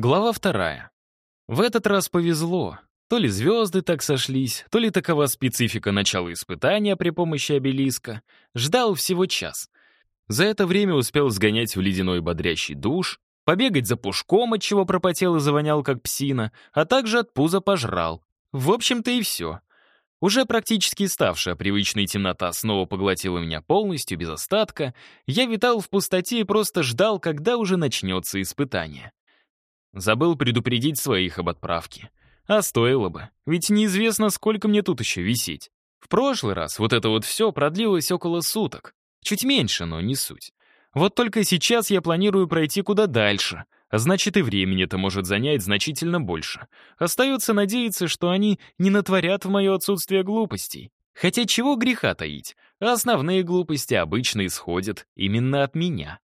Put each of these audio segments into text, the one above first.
Глава вторая. В этот раз повезло. То ли звезды так сошлись, то ли такова специфика начала испытания при помощи обелиска. Ждал всего час. За это время успел сгонять в ледяной бодрящий душ, побегать за пушком, от чего пропотел и завонял, как псина, а также от пуза пожрал. В общем-то и все. Уже практически ставшая привычной темнота снова поглотила меня полностью, без остатка. Я витал в пустоте и просто ждал, когда уже начнется испытание. Забыл предупредить своих об отправке. А стоило бы, ведь неизвестно, сколько мне тут еще висеть. В прошлый раз вот это вот все продлилось около суток. Чуть меньше, но не суть. Вот только сейчас я планирую пройти куда дальше — а значит, и времени это может занять значительно больше. Остается надеяться, что они не натворят в мое отсутствие глупостей. Хотя чего греха таить, основные глупости обычно исходят именно от меня.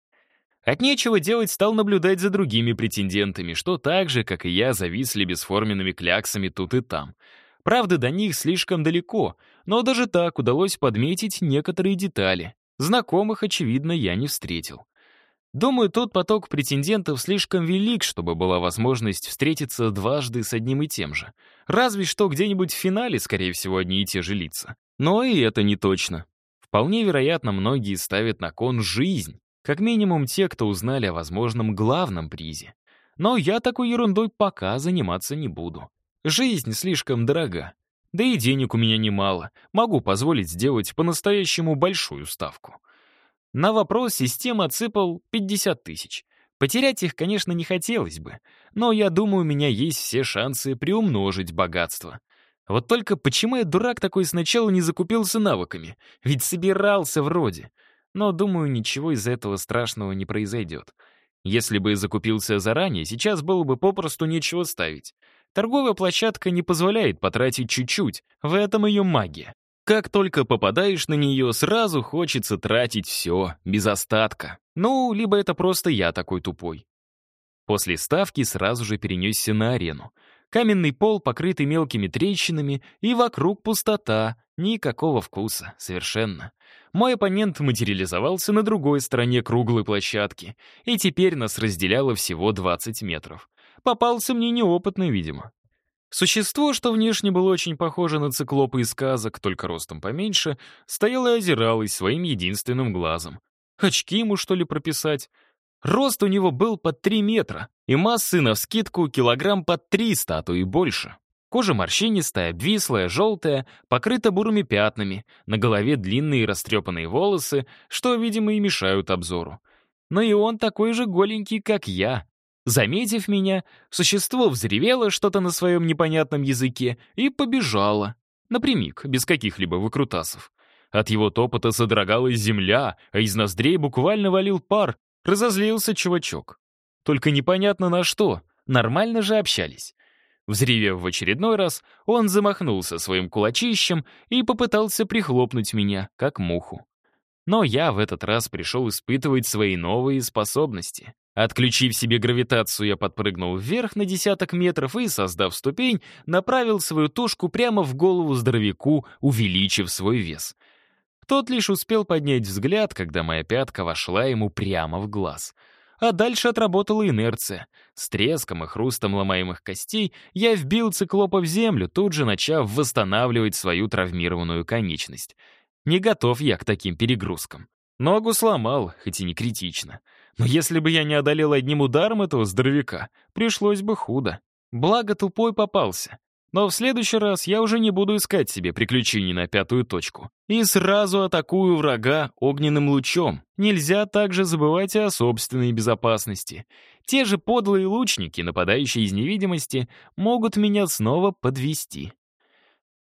От нечего делать стал наблюдать за другими претендентами, что так же, как и я, зависли бесформенными кляксами тут и там. Правда, до них слишком далеко, но даже так удалось подметить некоторые детали. Знакомых, очевидно, я не встретил. Думаю, тот поток претендентов слишком велик, чтобы была возможность встретиться дважды с одним и тем же. Разве что где-нибудь в финале, скорее всего, одни и те же лица. Но и это не точно. Вполне вероятно, многие ставят на кон жизнь. Как минимум те, кто узнали о возможном главном призе. Но я такой ерундой пока заниматься не буду. Жизнь слишком дорога. Да и денег у меня немало. Могу позволить сделать по-настоящему большую ставку. На вопрос система отсыпал 50 тысяч. Потерять их, конечно, не хотелось бы, но я думаю, у меня есть все шансы приумножить богатство. Вот только почему я, дурак такой, сначала не закупился навыками? Ведь собирался вроде. Но, думаю, ничего из этого страшного не произойдет. Если бы закупился заранее, сейчас было бы попросту нечего ставить. Торговая площадка не позволяет потратить чуть-чуть, в этом ее магия. Как только попадаешь на нее, сразу хочется тратить все, без остатка. Ну, либо это просто я такой тупой. После ставки сразу же перенесся на арену. Каменный пол, покрытый мелкими трещинами, и вокруг пустота, никакого вкуса, совершенно. Мой оппонент материализовался на другой стороне круглой площадки, и теперь нас разделяло всего 20 метров. Попался мне неопытный, видимо. Существо, что внешне было очень похоже на циклопа из сказок, только ростом поменьше, стояло и озиралось своим единственным глазом. Очки ему, что ли, прописать? Рост у него был под 3 метра, и массы, навскидку, килограмм под 300, а то и больше. Кожа морщинистая, обвислая, желтая, покрыта бурыми пятнами, на голове длинные растрепанные волосы, что, видимо, и мешают обзору. Но и он такой же голенький, как я, Заметив меня, существо взревело что-то на своем непонятном языке и побежало. Напрямик, без каких-либо выкрутасов. От его топота содрогалась земля, а из ноздрей буквально валил пар. Разозлился чувачок. Только непонятно на что. Нормально же общались. Взревев в очередной раз, он замахнулся своим кулачищем и попытался прихлопнуть меня, как муху. Но я в этот раз пришел испытывать свои новые способности. Отключив себе гравитацию, я подпрыгнул вверх на десяток метров и, создав ступень, направил свою тушку прямо в голову здоровяку, увеличив свой вес. Тот лишь успел поднять взгляд, когда моя пятка вошла ему прямо в глаз. А дальше отработала инерция. С треском и хрустом ломаемых костей я вбил циклопа в землю, тут же начав восстанавливать свою травмированную конечность. Не готов я к таким перегрузкам. Ногу сломал, хоть и не критично. Но если бы я не одолел одним ударом этого здоровяка, пришлось бы худо. Благо тупой попался. Но в следующий раз я уже не буду искать себе приключений на пятую точку. И сразу атакую врага огненным лучом. Нельзя также забывать о собственной безопасности. Те же подлые лучники, нападающие из невидимости, могут меня снова подвести.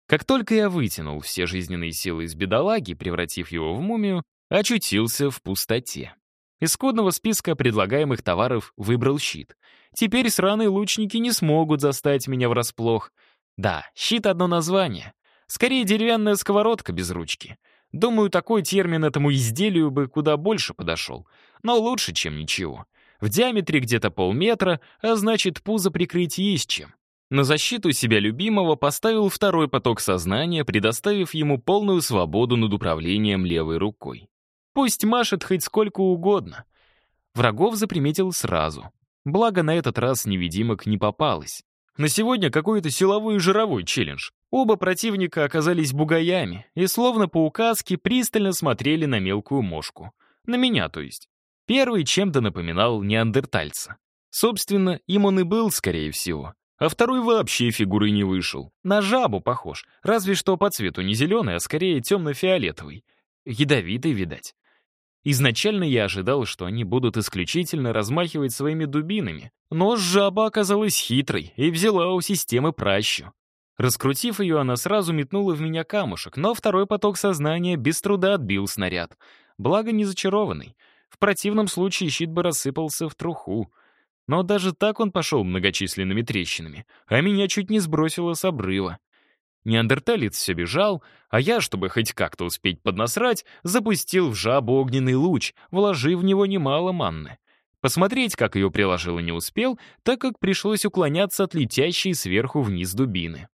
Как только я вытянул все жизненные силы из бедолаги, превратив его в мумию, очутился в пустоте. Из скудного списка предлагаемых товаров выбрал щит. Теперь сраные лучники не смогут застать меня врасплох. Да, щит — одно название. Скорее, деревянная сковородка без ручки. Думаю, такой термин этому изделию бы куда больше подошел. Но лучше, чем ничего. В диаметре где-то полметра, а значит, пузо прикрыть есть чем. На защиту себя любимого поставил второй поток сознания, предоставив ему полную свободу над управлением левой рукой. Пусть машет хоть сколько угодно. Врагов заприметил сразу. Благо, на этот раз невидимок не попалось. На сегодня какой-то силовой и жировой челлендж. Оба противника оказались бугаями и, словно по указке, пристально смотрели на мелкую мошку. На меня, то есть. Первый чем-то напоминал неандертальца. Собственно, им он и был, скорее всего. А второй вообще фигуры не вышел. На жабу похож, разве что по цвету не зеленый, а скорее темно-фиолетовый. Ядовитый, видать. Изначально я ожидал, что они будут исключительно размахивать своими дубинами, но жаба оказалась хитрой и взяла у системы пращу. Раскрутив ее, она сразу метнула в меня камушек, но второй поток сознания без труда отбил снаряд. Благо не зачарованный. В противном случае щит бы рассыпался в труху. Но даже так он пошел многочисленными трещинами, а меня чуть не сбросило с обрыва. Неандерталец все бежал, а я, чтобы хоть как-то успеть поднасрать, запустил в жабу огненный луч, вложив в него немало манны. Посмотреть, как ее приложило, не успел, так как пришлось уклоняться от летящей сверху вниз дубины.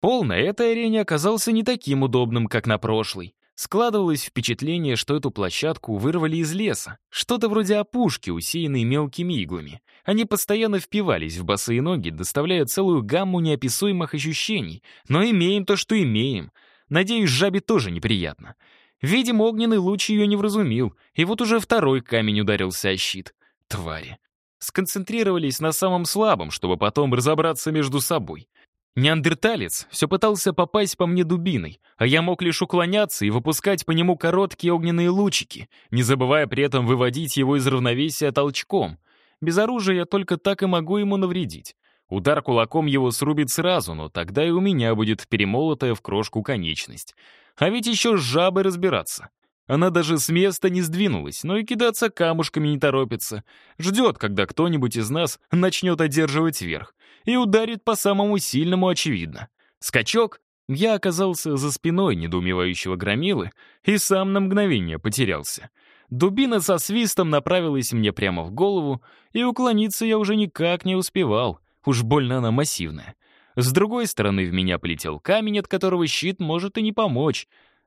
Пол на этой арене оказался не таким удобным, как на прошлой. Складывалось впечатление, что эту площадку вырвали из леса. Что-то вроде опушки, усеянной мелкими иглами. Они постоянно впивались в босые ноги, доставляя целую гамму неописуемых ощущений. Но имеем то, что имеем. Надеюсь, жабе тоже неприятно. Видимо, огненный луч ее не вразумил, и вот уже второй камень ударился о щит. Твари. Сконцентрировались на самом слабом, чтобы потом разобраться между собой. Неандерталец все пытался попасть по мне дубиной, а я мог лишь уклоняться и выпускать по нему короткие огненные лучики, не забывая при этом выводить его из равновесия толчком. Без оружия я только так и могу ему навредить. Удар кулаком его срубит сразу, но тогда и у меня будет перемолотая в крошку конечность. А ведь еще с жабой разбираться. Она даже с места не сдвинулась, но и кидаться камушками не торопится. Ждет, когда кто-нибудь из нас начнет одерживать верх и ударит по самому сильному, очевидно. Скачок, я оказался за спиной недоумевающего громилы и сам на мгновение потерялся. Дубина со свистом направилась мне прямо в голову, и уклониться я уже никак не успевал, уж больно она массивная. С другой стороны в меня полетел камень, от которого щит может и не помочь.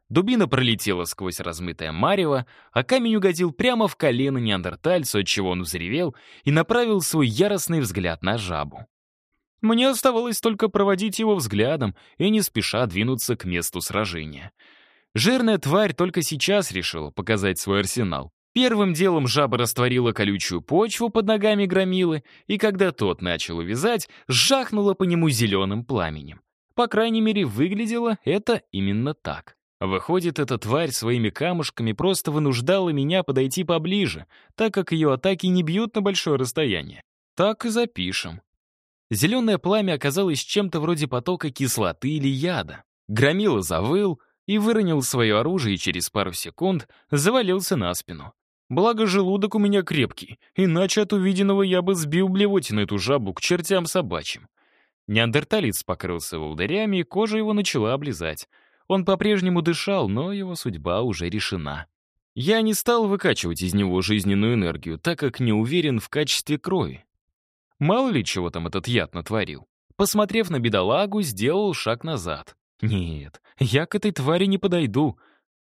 Дубина пролетела сквозь размытое марево, а камень угодил прямо в колено неандертальцу, отчего он взревел и направил свой яростный взгляд на жабу. Мне оставалось только проводить его взглядом и не спеша двинуться к месту сражения. Жирная тварь только сейчас решила показать свой арсенал. Первым делом жаба растворила колючую почву под ногами громилы, и когда тот начал увязать, сжахнула по нему зеленым пламенем. По крайней мере, выглядело это именно так. Выходит, эта тварь своими камушками просто вынуждала меня подойти поближе, так как ее атаки не бьют на большое расстояние. Так и запишем. Зеленое пламя оказалось чем-то вроде потока кислоты или яда. Громила завыл и выронил свое оружие и через пару секунд завалился на спину. Благо, желудок у меня крепкий, иначе от увиденного я бы сбил блевотину эту жабу к чертям собачьим. Неандерталец покрылся волдырями, и кожа его начала облизать. Он по-прежнему дышал, но его судьба уже решена. Я не стал выкачивать из него жизненную энергию, так как не уверен в качестве крови. Мало ли чего там этот яд натворил. Посмотрев на бедолагу, сделал шаг назад. Нет, я к этой твари не подойду.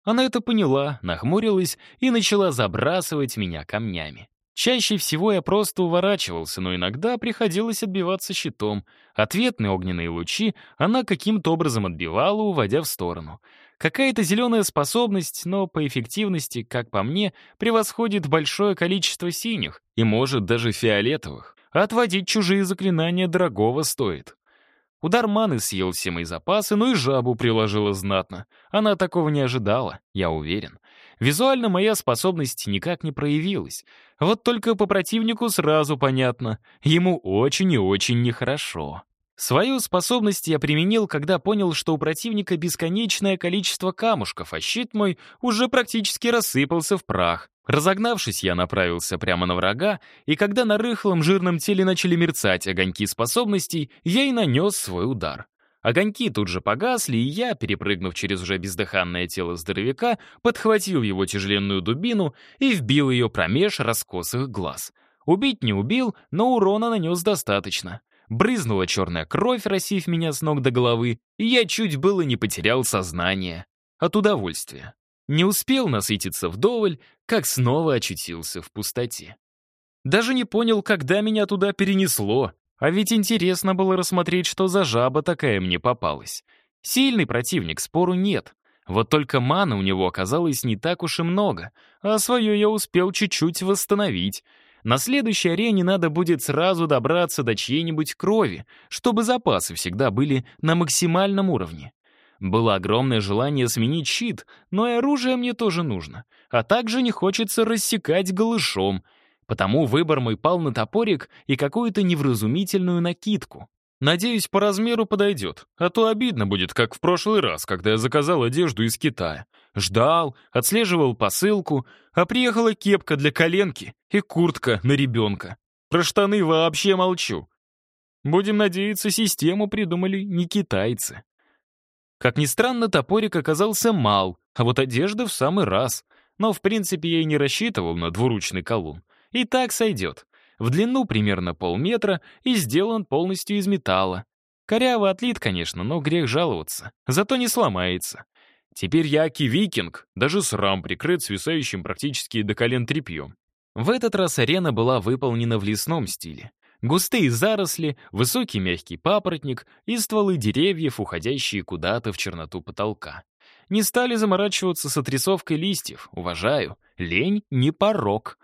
Она это поняла, нахмурилась и начала забрасывать меня камнями. Чаще всего я просто уворачивался, но иногда приходилось отбиваться щитом. Ответные огненные лучи она каким-то образом отбивала, уводя в сторону. Какая-то зеленая способность, но по эффективности, как по мне, превосходит большое количество синих и, может, даже фиолетовых. Отводить чужие заклинания дорогого стоит. Удар маны съел все мои запасы, но и жабу приложила знатно. Она такого не ожидала, я уверен. Визуально моя способность никак не проявилась. Вот только по противнику сразу понятно. Ему очень и очень нехорошо. Свою способность я применил, когда понял, что у противника бесконечное количество камушков, а щит мой уже практически рассыпался в прах. Разогнавшись, я направился прямо на врага, и когда на рыхлом жирном теле начали мерцать огоньки способностей, я и нанес свой удар. Огоньки тут же погасли, и я, перепрыгнув через уже бездыханное тело здоровяка, подхватил его тяжеленную дубину и вбил ее промеж раскосых глаз. Убить не убил, но урона нанес достаточно. Брызнула черная кровь, росив меня с ног до головы, и я чуть было не потерял сознание. От удовольствия. Не успел насытиться вдоволь, как снова очутился в пустоте. Даже не понял, когда меня туда перенесло. А ведь интересно было рассмотреть, что за жаба такая мне попалась. Сильный противник, спору нет. Вот только маны у него оказалось не так уж и много, а свое я успел чуть-чуть восстановить. На следующей арене надо будет сразу добраться до чьей-нибудь крови, чтобы запасы всегда были на максимальном уровне. Было огромное желание сменить щит, но и оружие мне тоже нужно. А также не хочется рассекать голышом. Потому выбор мой пал на топорик и какую-то невразумительную накидку. Надеюсь, по размеру подойдет, а то обидно будет, как в прошлый раз, когда я заказал одежду из Китая. Ждал, отслеживал посылку, а приехала кепка для коленки и куртка на ребенка. Про штаны вообще молчу. Будем надеяться, систему придумали не китайцы. Как ни странно, топорик оказался мал, а вот одежда в самый раз. Но, в принципе, я и не рассчитывал на двуручный колун. И так сойдет. В длину примерно полметра и сделан полностью из металла. Коряво отлит, конечно, но грех жаловаться. Зато не сломается. Теперь я аки-викинг, даже срам прикрыт свисающим практически до колен тряпьем. В этот раз арена была выполнена в лесном стиле. Густые заросли, высокий мягкий папоротник и стволы деревьев, уходящие куда-то в черноту потолка. Не стали заморачиваться с отрисовкой листьев, уважаю. Лень — не порог.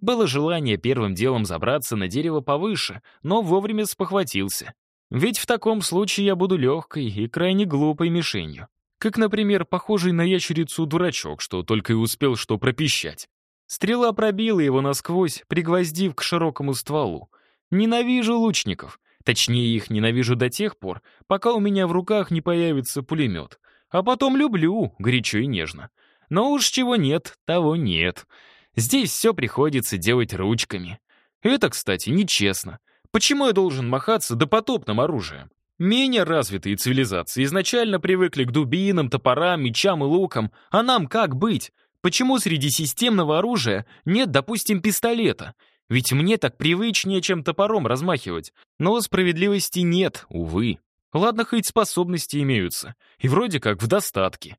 Было желание первым делом забраться на дерево повыше, но вовремя спохватился. Ведь в таком случае я буду легкой и крайне глупой мишенью. Как, например, похожий на ящерицу дурачок, что только и успел что пропищать. Стрела пробила его насквозь, пригвоздив к широкому стволу. Ненавижу лучников. Точнее, их ненавижу до тех пор, пока у меня в руках не появится пулемет. А потом люблю, горячо и нежно. Но уж чего нет, того нет. Здесь все приходится делать ручками. Это, кстати, нечестно. Почему я должен махаться допотопным оружием? Менее развитые цивилизации изначально привыкли к дубинам, топорам, мечам и лукам. А нам как быть? Почему среди системного оружия нет, допустим, пистолета? Ведь мне так привычнее, чем топором размахивать. Но справедливости нет, увы. Ладно, хоть способности имеются. И вроде как в достатке.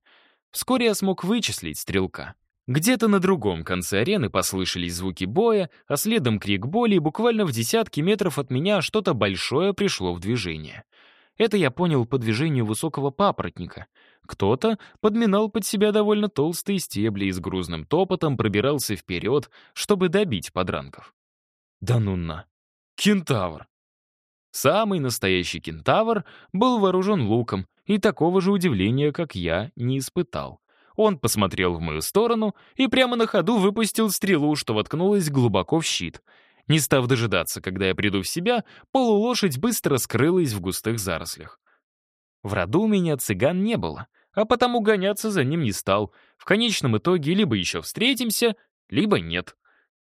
Вскоре я смог вычислить стрелка. Где-то на другом конце арены послышались звуки боя, а следом крик боли, и буквально в десятки метров от меня что-то большое пришло в движение. Это я понял по движению высокого папоротника. Кто-то подминал под себя довольно толстые стебли и с грузным топотом пробирался вперед, чтобы добить подранков. Да ну на. Кентавр. Самый настоящий кентавр был вооружен луком, и такого же удивления, как я, не испытал. Он посмотрел в мою сторону и прямо на ходу выпустил стрелу, что воткнулась глубоко в щит. Не став дожидаться, когда я приду в себя, полулошадь быстро скрылась в густых зарослях. В роду у меня цыган не было, а потому гоняться за ним не стал. В конечном итоге либо еще встретимся, либо нет.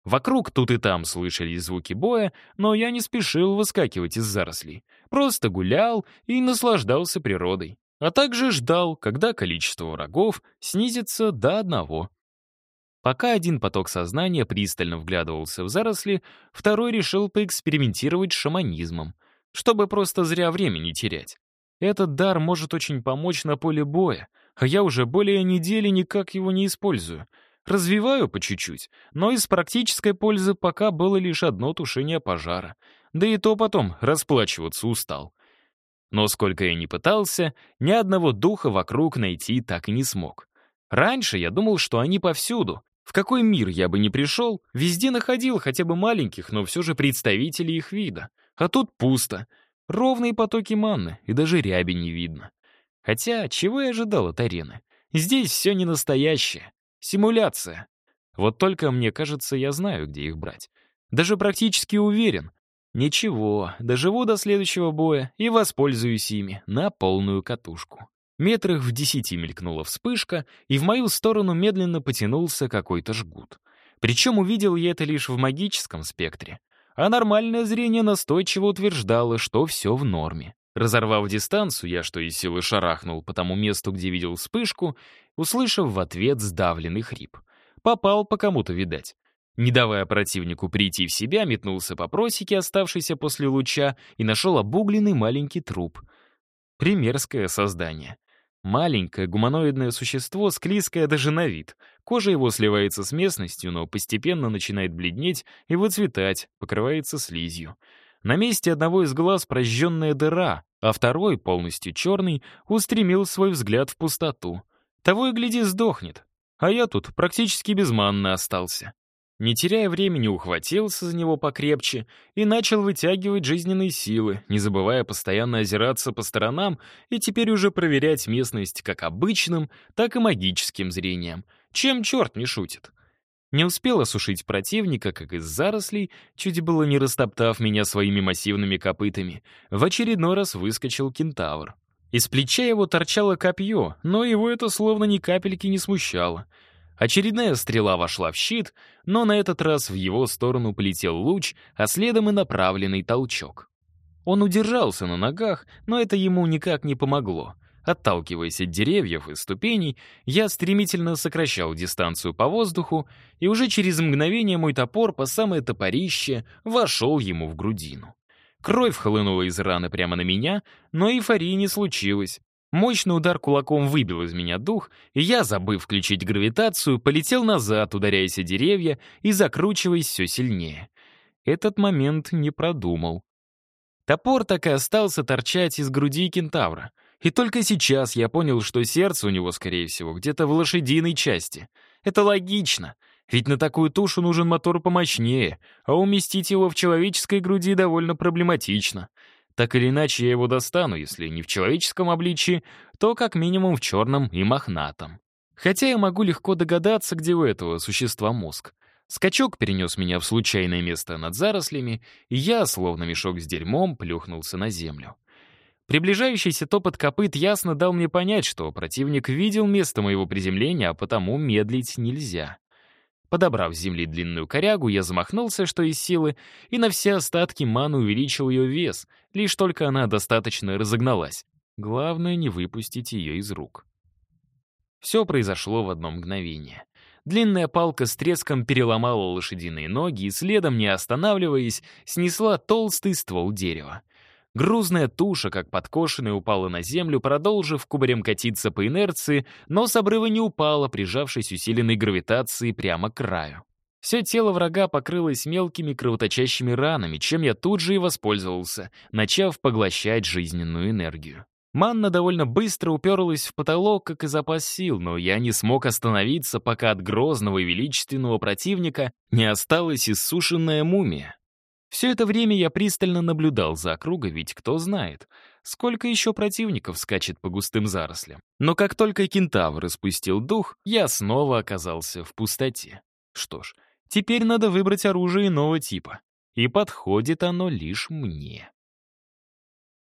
Вокруг тут и там слышались звуки боя, но я не спешил выскакивать из зарослей. Просто гулял и наслаждался природой. А также ждал, когда количество врагов снизится до одного. Пока один поток сознания пристально вглядывался в заросли, второй решил поэкспериментировать с шаманизмом, чтобы просто зря время не терять. Этот дар может очень помочь на поле боя, а я уже более недели никак его не использую — Развиваю по чуть-чуть, но из практической пользы пока было лишь одно тушение пожара. Да и то потом расплачиваться устал. Но сколько я ни пытался, ни одного духа вокруг найти так и не смог. Раньше я думал, что они повсюду. В какой мир я бы ни пришел, везде находил хотя бы маленьких, но все же представителей их вида. А тут пусто. Ровные потоки манны, и даже ряби не видно. Хотя, чего я ожидал от арены? Здесь все не настоящее. Симуляция. Вот только, мне кажется, я знаю, где их брать. Даже практически уверен. Ничего, доживу до следующего боя и воспользуюсь ими на полную катушку. Метрах в десяти мелькнула вспышка, и в мою сторону медленно потянулся какой-то жгут. Причем увидел я это лишь в магическом спектре. А нормальное зрение настойчиво утверждало, что все в норме. Разорвав дистанцию, я что из силы шарахнул по тому месту, где видел вспышку, услышав в ответ сдавленный хрип. Попал по кому-то, видать. Не давая противнику прийти в себя, метнулся по просеке, оставшейся после луча, и нашел обугленный маленький труп. Примерское создание. Маленькое гуманоидное существо, склизкое даже на вид. Кожа его сливается с местностью, но постепенно начинает бледнеть и выцветать, покрывается слизью. На месте одного из глаз прожженная дыра, а второй, полностью черный, устремил свой взгляд в пустоту. Того и гляди, сдохнет. А я тут практически без манны остался. Не теряя времени, ухватился за него покрепче и начал вытягивать жизненные силы, не забывая постоянно озираться по сторонам и теперь уже проверять местность как обычным, так и магическим зрением. Чем черт не шутит? Не успел осушить противника, как из зарослей, чуть было не растоптав меня своими массивными копытами, в очередной раз выскочил кентавр. Из плеча его торчало копье, но его это словно ни капельки не смущало. Очередная стрела вошла в щит, но на этот раз в его сторону полетел луч, а следом и направленный толчок. Он удержался на ногах, но это ему никак не помогло. Отталкиваясь от деревьев и ступеней, я стремительно сокращал дистанцию по воздуху, и уже через мгновение мой топор по самое топорище вошел ему в грудину. Кровь хлынула из раны прямо на меня, но эйфории не случилось. Мощный удар кулаком выбил из меня дух, и я, забыв включить гравитацию, полетел назад, ударяясь о деревья и закручиваясь все сильнее. Этот момент не продумал. Топор так и остался торчать из груди кентавра — и только сейчас я понял, что сердце у него, скорее всего, где-то в лошадиной части. Это логично, ведь на такую тушу нужен мотор помощнее, а уместить его в человеческой груди довольно проблематично. Так или иначе, я его достану, если не в человеческом обличии, то как минимум в черном и мохнатом. Хотя я могу легко догадаться, где у этого существа мозг. Скачок перенес меня в случайное место над зарослями, и я, словно мешок с дерьмом, плюхнулся на землю. Приближающийся топот копыт ясно дал мне понять, что противник видел место моего приземления, а потому медлить нельзя. Подобрав с земли длинную корягу, я замахнулся, что из силы, и на все остатки маны увеличил ее вес, лишь только она достаточно разогналась. Главное — не выпустить ее из рук. Все произошло в одно мгновение. Длинная палка с треском переломала лошадиные ноги и следом, не останавливаясь, снесла толстый ствол дерева. Грузная туша, как подкошенная, упала на землю, продолжив кубарем катиться по инерции, но с обрыва не упала, прижавшись усиленной гравитацией прямо к краю. Все тело врага покрылось мелкими кровоточащими ранами, чем я тут же и воспользовался, начав поглощать жизненную энергию. Манна довольно быстро уперлась в потолок, как и запас сил, но я не смог остановиться, пока от грозного и величественного противника не осталась иссушенная мумия. Все это время я пристально наблюдал за округой, ведь кто знает, сколько еще противников скачет по густым зарослям. Но как только кентавр испустил дух, я снова оказался в пустоте. Что ж, теперь надо выбрать оружие иного типа. И подходит оно лишь мне.